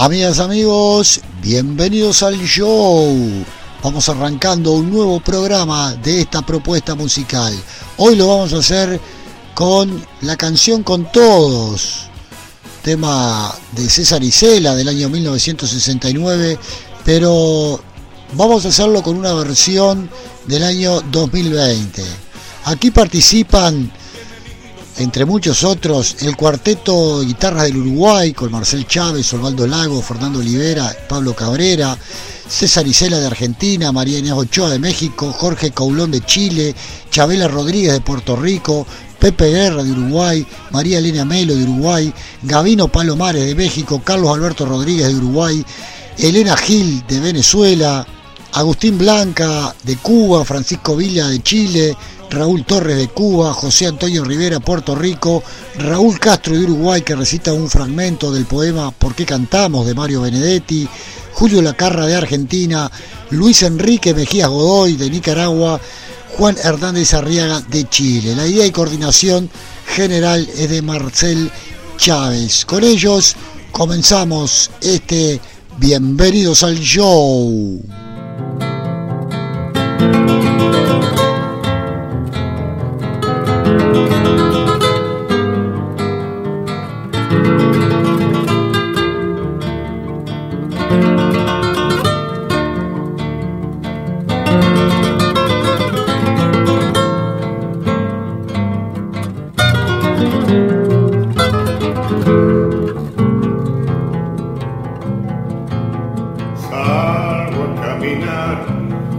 Amigas, amigos, bienvenidos al show. Vamos arrancando un nuevo programa de esta propuesta musical. Hoy lo vamos a hacer con la canción Con Todos, tema de César Isela del año 1969, pero vamos a hacerlo con una versión del año 2020. Aquí participan entre muchos otros, el cuarteto Guitarras del Uruguay con Marcel Chávez, Osvaldo Lago, Fernando Olivera, Pablo Cabrera, César Isela de Argentina, María Inés Ochoa de México, Jorge Caulón de Chile, Chabela Rodríguez de Puerto Rico, Pepe Guerra de Uruguay, María Elena Melo de Uruguay, Gavino Palomares de México, Carlos Alberto Rodríguez de Uruguay, Elena Gil de Venezuela, Agustín Blanca de Cuba, Francisco Villa de Chile, Raúl Torres de Cuba, José Antonio Rivera, Puerto Rico, Raúl Castro de Uruguay, que recita un fragmento del poema ¿Por qué cantamos? de Mario Benedetti, Julio Lacarra de Argentina, Luis Enrique Mejías Godoy de Nicaragua, Juan Hernández Arriaga de Chile. La idea y coordinación general es de Marcel Chávez. Con ellos comenzamos este Bienvenidos al Show. Thank you.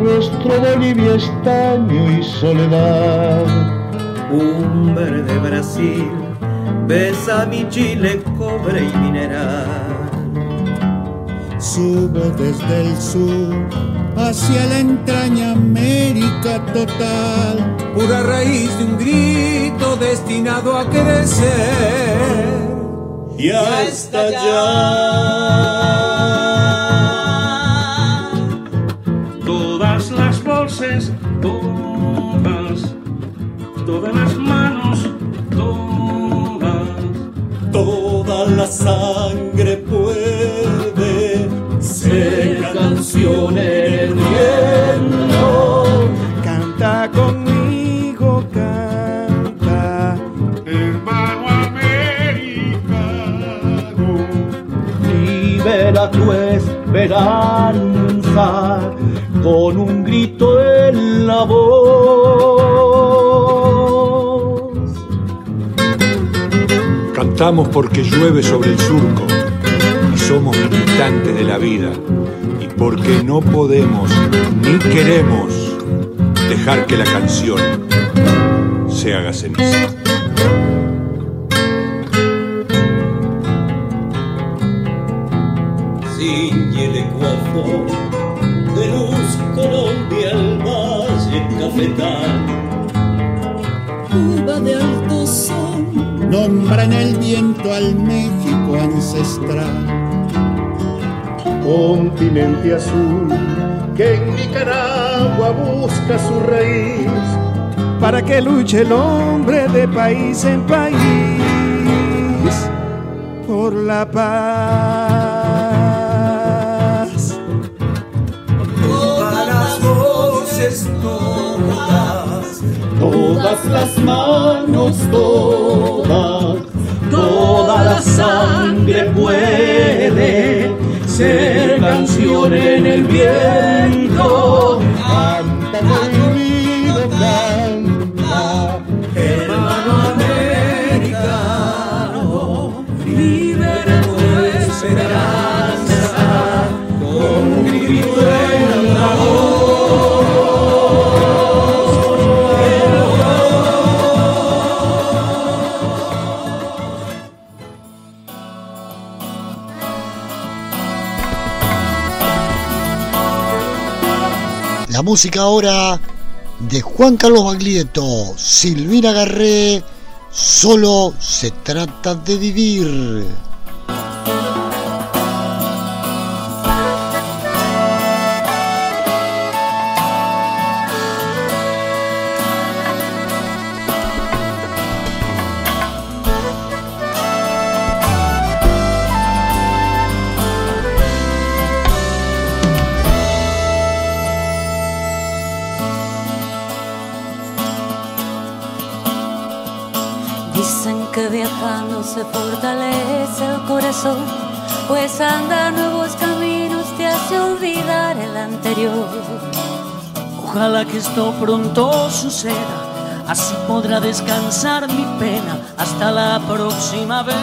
nuestro Bolivia estaño y soledad. Un verde Brasil besa mi Chile, cobre y mineral. Subo desde el sur hacia la entraña América total. Pura raíz de un grito destinado a crecer y a estallar. Esperanza con un grito en la voz. Cantamos porque llueve sobre el surco y somos militantes de la vida y porque no podemos ni queremos dejar que la canción se haga ceniza. Cuba de alto sol, nombra en el viento al México ancestral. Continente azul que en Nicaragua busca su raíz. Para que luche el hombre de país en país por la paz. Voces, todas las manos, todas, toda la sangre puede ser canción en el viento. Música ahora de Juan Carlos Baglietto, Silvina Garré, solo se trata de vivir. Se fortalece el corazón, pues andar nuevos caminos te hace olvidar el anterior. Ojalá que esto pronto suceda, así podrá descansar mi pena hasta la próxima vez.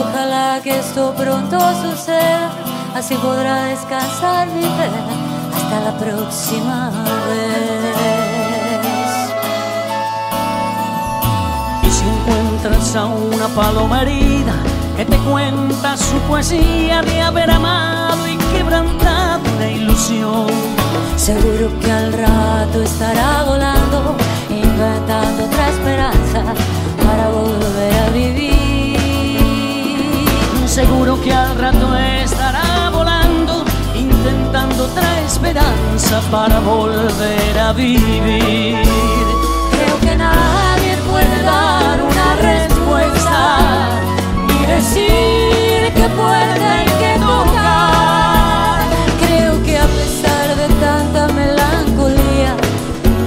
Ojalá que esto pronto suceda, así podrá descansar mi pena hasta la próxima vez. A una paloma herida que te cuenta su poesía de haber amado y quebrantado una ilusión. Seguro que al rato estará volando, inventando otra esperanza para volver a vivir. Seguro que al rato estará volando, intentando otra esperanza para volver a vivir. Creo que nadie puede dar ni decir que puerta hay que tocar. Creo que a pesar de tanta melancolía,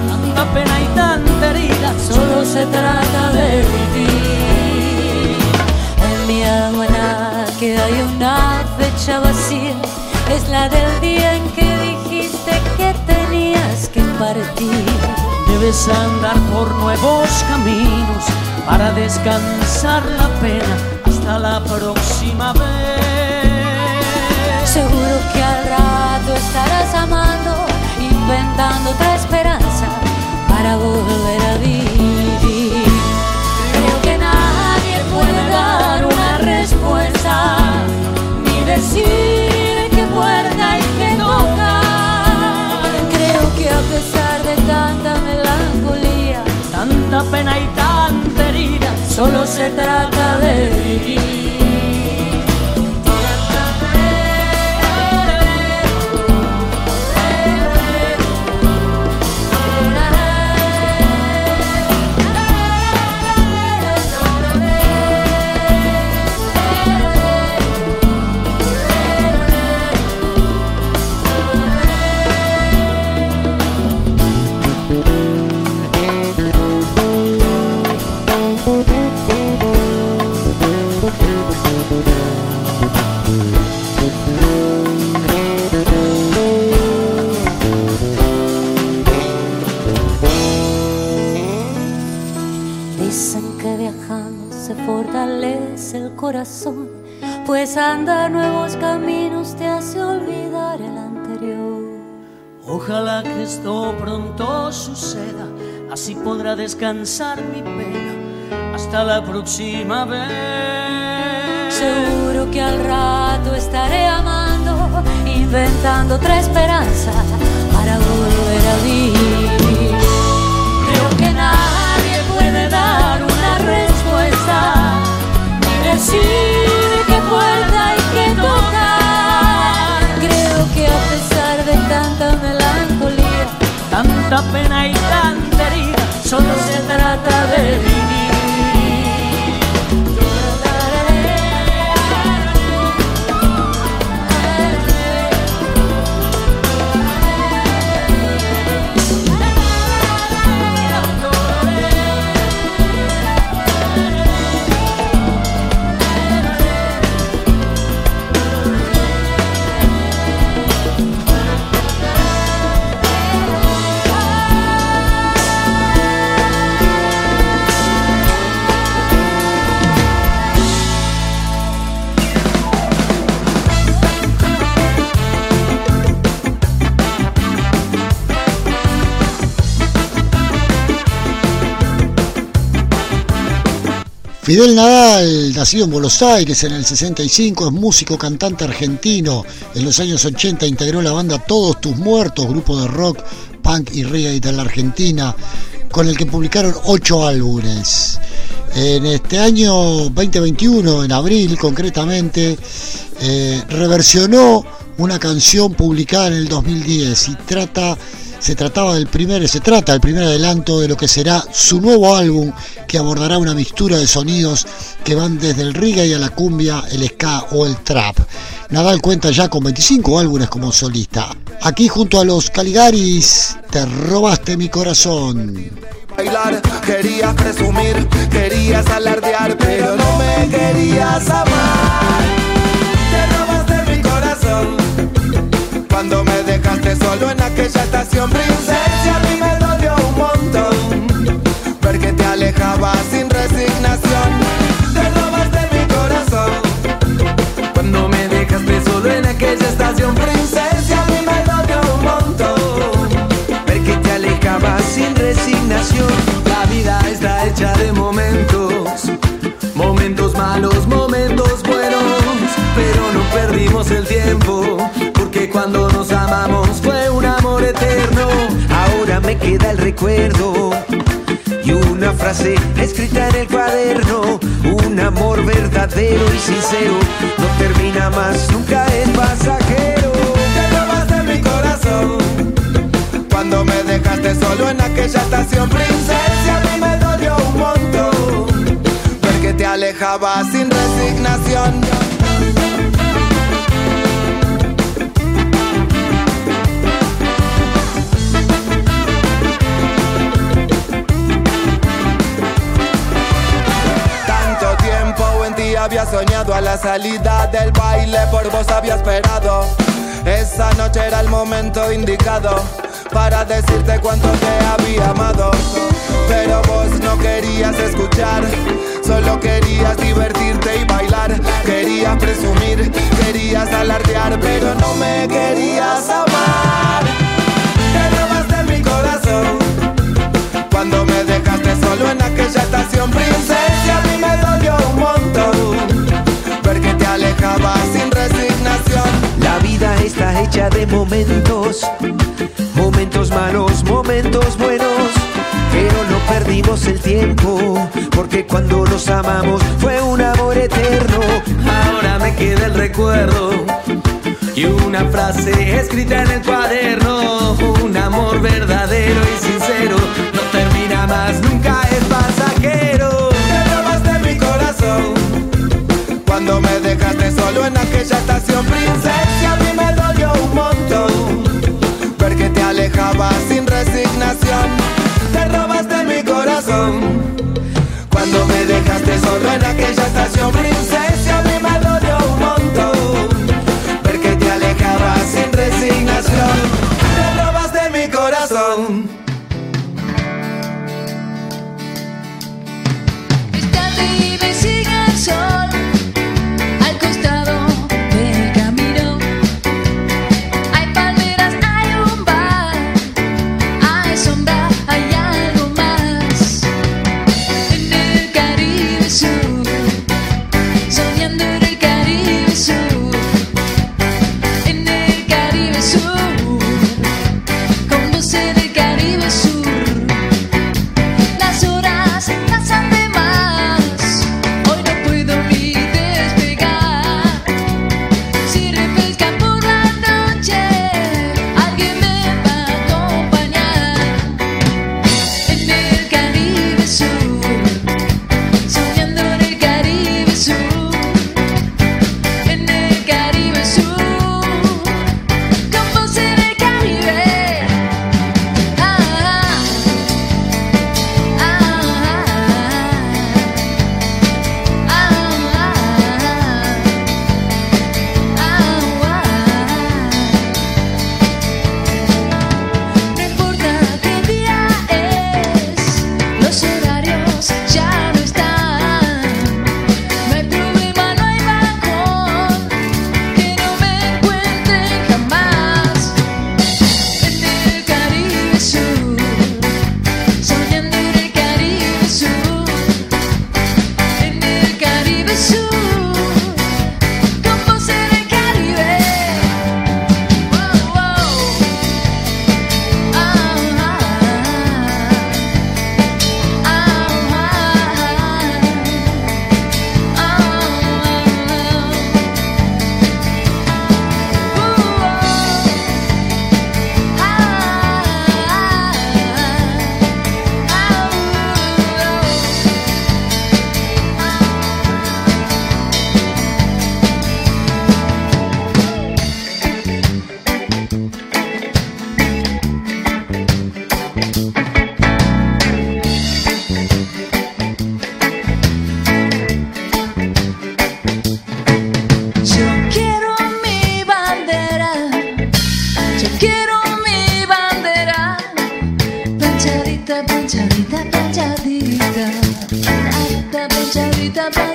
tanta pena y tanta herida, solo se trata de vivir. En mi alma que hay una fecha vacía, es la del día en que dijiste que tenías que partir debes andar por nuevos caminos para descansar la pena hasta la próxima vez. Corazón, pues andar nuevos caminos te hace olvidar el anterior. Ojalá que esto pronto suceda, así podrá descansar mi pena hasta la próxima vez. Seguro que al rato estaré amando, inventando otra esperanza para volver a vivir. Decir qué puerta hay que tocar. Creo que a pesar de tanta melancolía, tanta pena y tanta herida, solo se trata de Fidel Nadal, nacido en Buenos Aires en el 65, es músico, cantante argentino. En los años 80 integró la banda Todos Tus Muertos, grupo de rock, punk y reggae de la Argentina, con el que publicaron ocho álbumes. En este año 2021, en abril concretamente, eh, reversionó una canción publicada en el 2010 y trata se trataba del primer, se trata del primer adelanto de lo que será su nuevo álbum que abordará una mixtura de sonidos que van desde el reggae a la cumbia, el ska o el trap. Nadal cuenta ya con 25 álbumes como solista. Aquí junto a los Caligaris, te robaste mi corazón. Bailar, querías presumir, querías alardear, pero no me querías amar. Te robaste mi corazón cuando me dejaste solo en aquella estación princesa. A mí me dolió un montón ver que te alejabas sin resignación. Te robaste mi corazón cuando me dejaste solo en aquella estación princesa. A mí me dolió un montón ver te alejabas sin resignación. Queda el recuerdo y una frase escrita en el cuaderno. Un amor verdadero y sincero no termina más, nunca es pasajero. Te robaste mi corazón cuando me dejaste solo en aquella estación princesa. A mí me dolió un montón ver que te alejabas sin resignación. Había soñado a la salida del baile por vos había esperado. Esa noche era el momento indicado para decirte cuánto te había amado. Pero vos no querías escuchar, solo querías divertirte y bailar. Querías presumir, querías alardear, pero no me querías amar. Te robaste mi corazón cuando me solo en aquella estación princesa. A mí me dolió un montón ver que te alejabas sin resignación. La vida está hecha de momentos, momentos malos, momentos buenos. Pero no perdimos el tiempo, porque cuando nos amamos fue un amor eterno. Ahora me queda el recuerdo y una frase escrita en el cuaderno. Un amor verdadero y sincero nunca es pasajero. Te robaste mi corazón cuando me dejaste solo en aquella the best.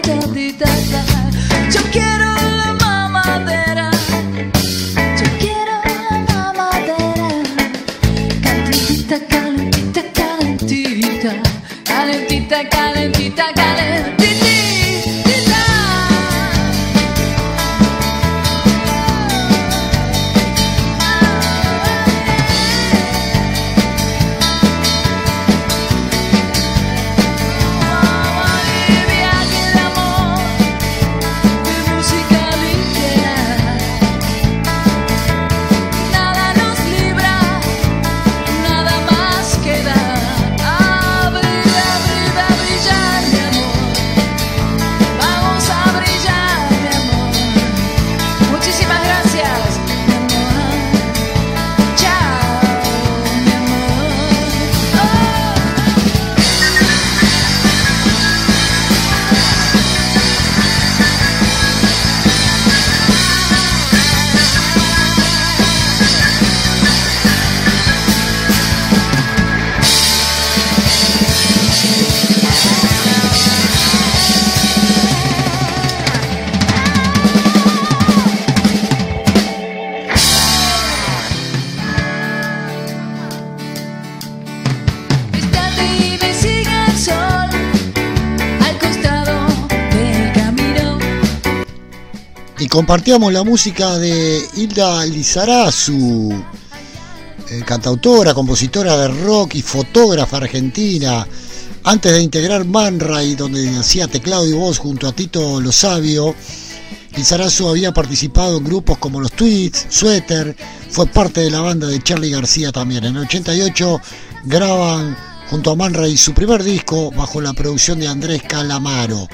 します。Compartíamos la música de Hilda Lizarazu, eh, cantautora, compositora de rock y fotógrafa argentina. Antes de integrar Man Ray, donde hacía teclado y voz junto a Tito Lo Sabio, Lizarazu había participado en grupos como Los Tweets, Sweater, fue parte de la banda de Charlie García también. En el 88 graban junto a Man Ray su primer disco bajo la producción de Andrés Calamaro.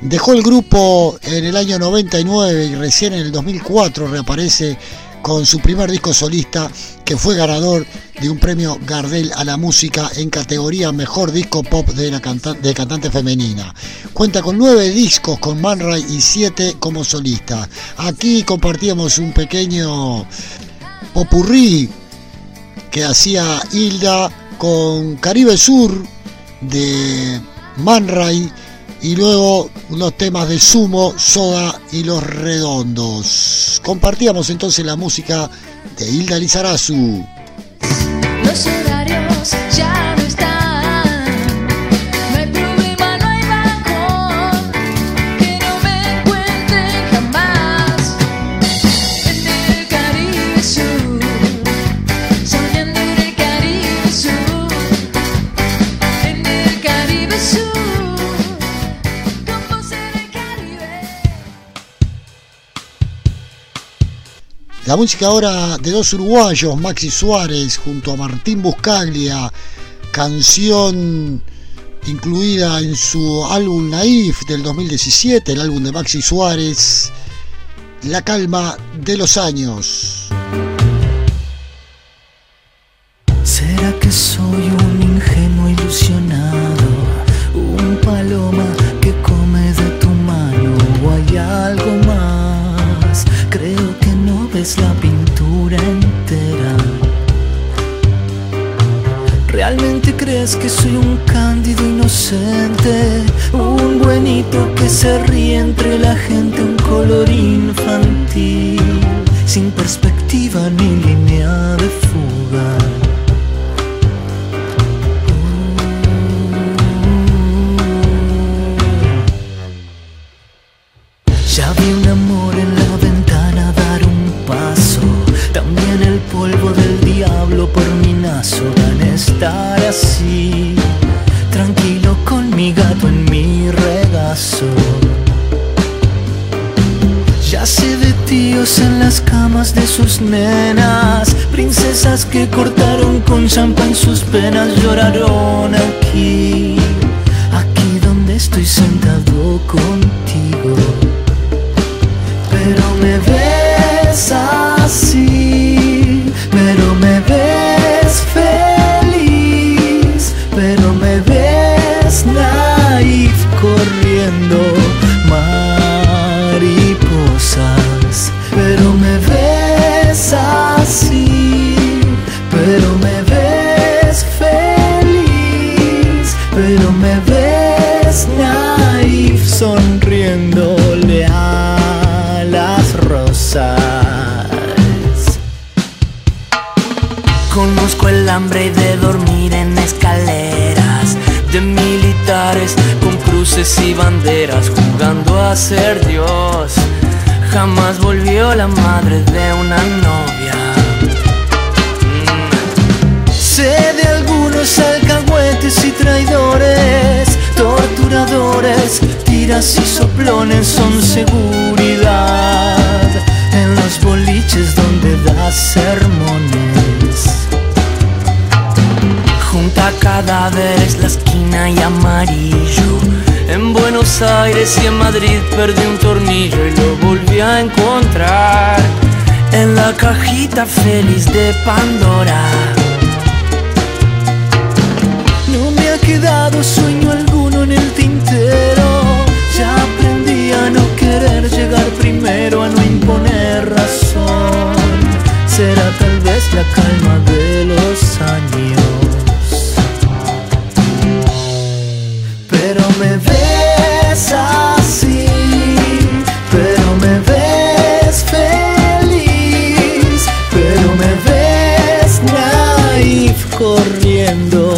Dejó el grupo en el año 99 y recién en el 2004 reaparece con su primer disco solista que fue ganador de un premio Gardel a la música en categoría Mejor Disco Pop de, la de cantante femenina. Cuenta con nueve discos con Man Ray y siete como solista. Aquí compartíamos un pequeño popurrí que hacía Hilda con Caribe Sur de Man Ray y luego unos temas de Sumo, Soda y Los Redondos. Compartíamos entonces la música de Hilda Lizarazu. Los horarios ya La música ahora de dos uruguayos, Maxi Suárez junto a Martín Buscaglia, canción incluida en su álbum Naif del 2017, el álbum de Maxi Suárez, La calma de los años. ¿Realmente crees que soy un cándido inocente? Un buenito que se ríe entre la gente, un color infantil, sin perspectiva ni línea de apenas lloraron aquí. Ser Dios. Jamás volvió la madre de una novia. Mm. Sé de algunos alcahuetes y traidores, torturadores, tiras y soplones son seguridad en los boliches donde das sermones. Junta cadáveres, la esquina y amarillo. En Buenos Aires y en Madrid perdí un tornillo y lo volví a encontrar en la cajita feliz de Pandora. No me ha quedado sueño alguno en el tintero. Ya aprendí a no querer llegar primero, a no imponer razón. Será tal vez la calma de los años. Pero me así, pero me ves feliz, pero me ves naif corriendo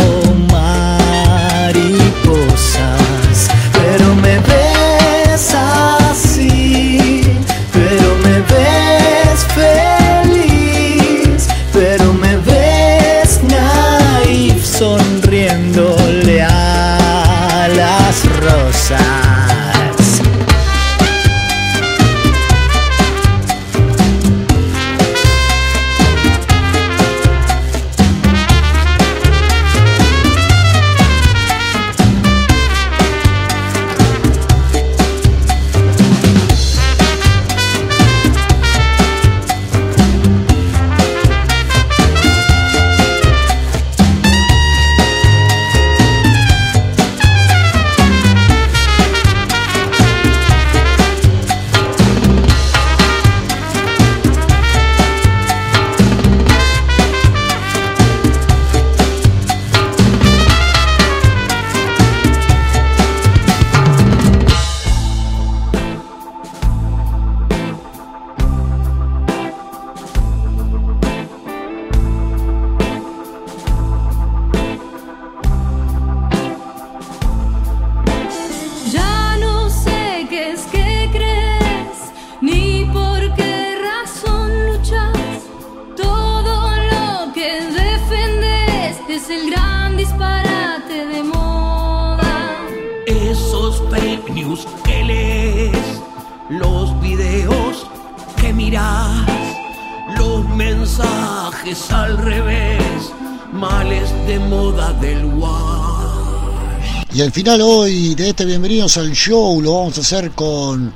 Al final hoy de este Bienvenidos al Show lo vamos a hacer con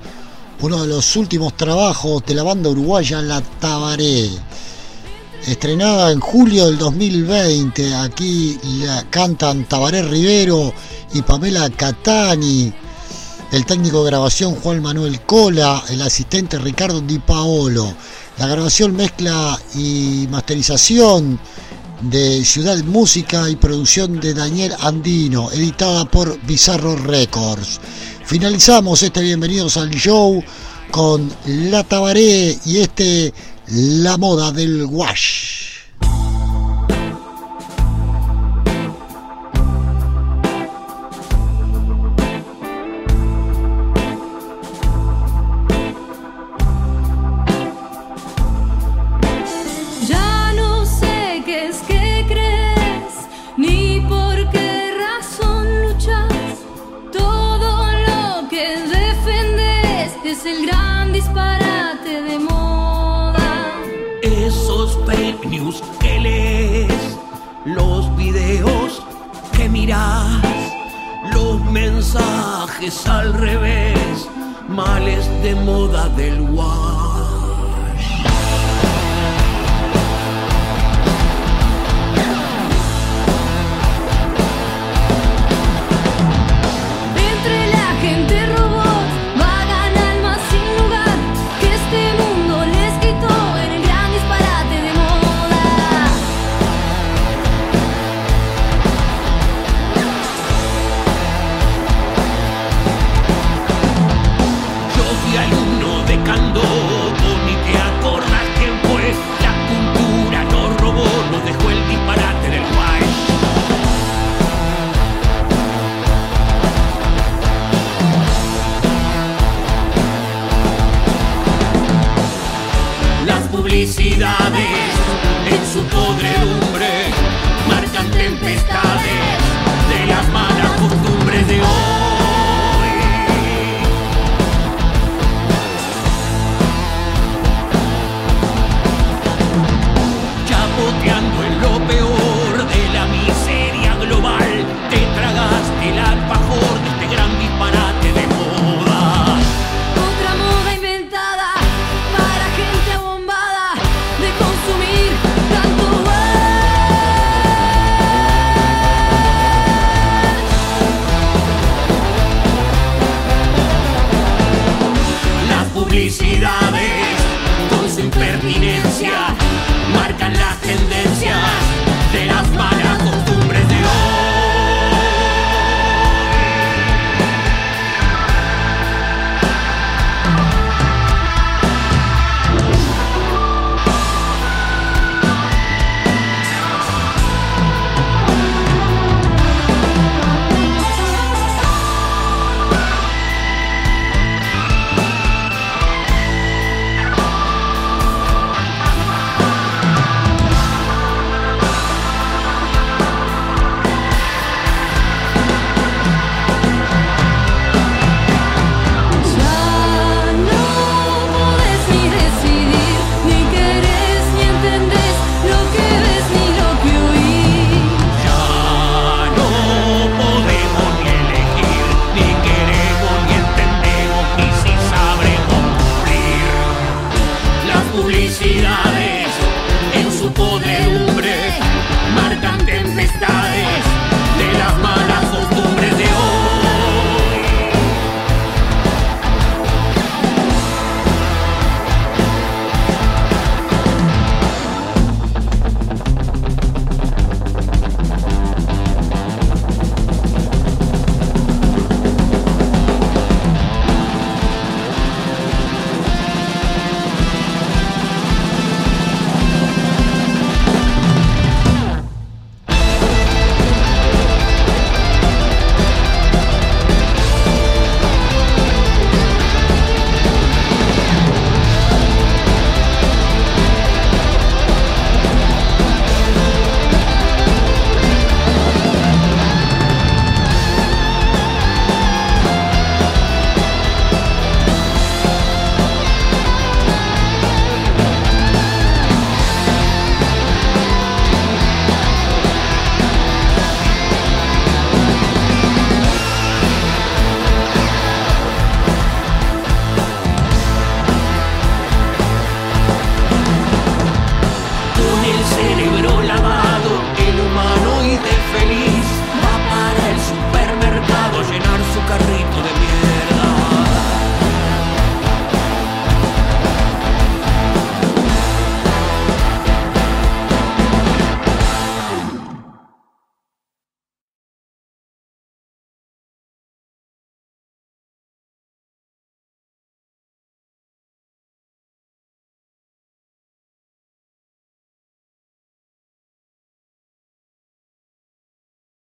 uno de los últimos trabajos de la banda uruguaya La Tabaré. Estrenada en julio del 2020, aquí la cantan Tabaré Rivero y Pamela Catani, el técnico de grabación Juan Manuel Cola, el asistente Ricardo Di Paolo. La grabación, mezcla y masterización de Ciudad Música y producción de Daniel Andino, editada por Bizarro Records. Finalizamos este Bienvenidos al Show con La Tabaré y este La Moda del Wash. Que lees, los videos que miras, los mensajes al revés, males de moda del WhatsApp. Dame. Yeah. publicidad.